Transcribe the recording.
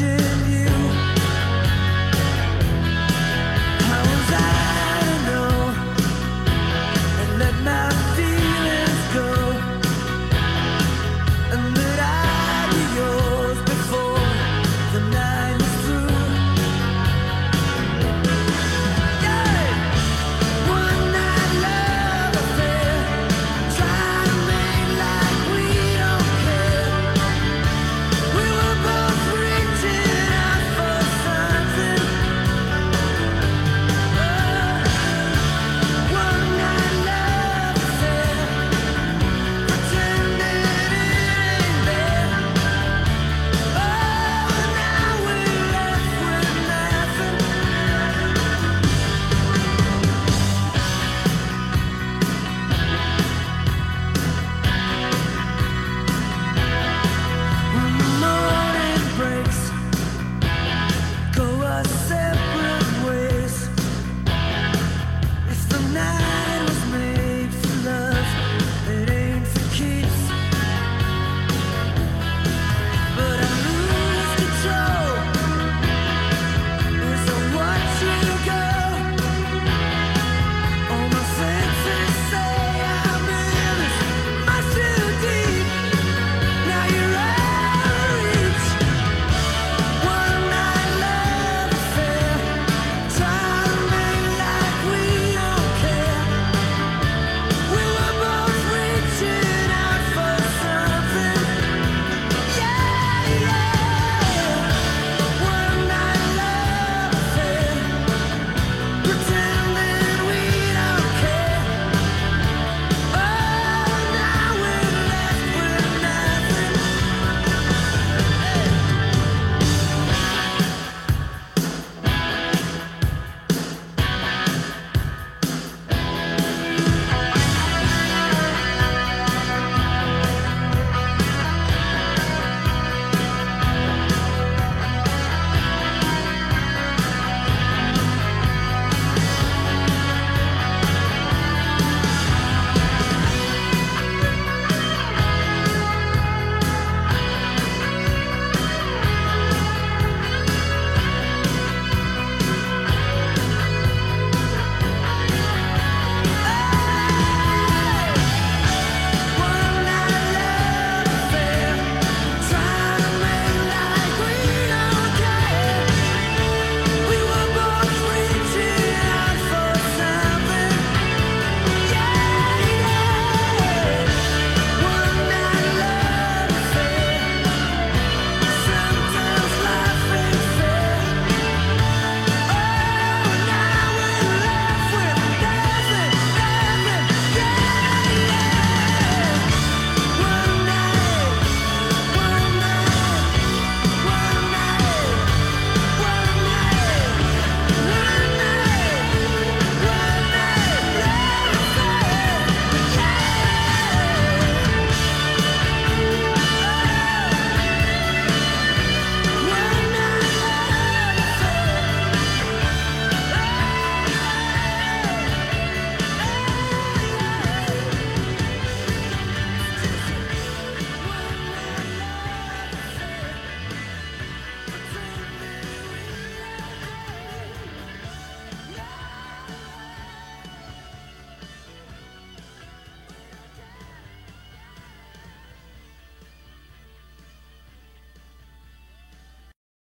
imagine you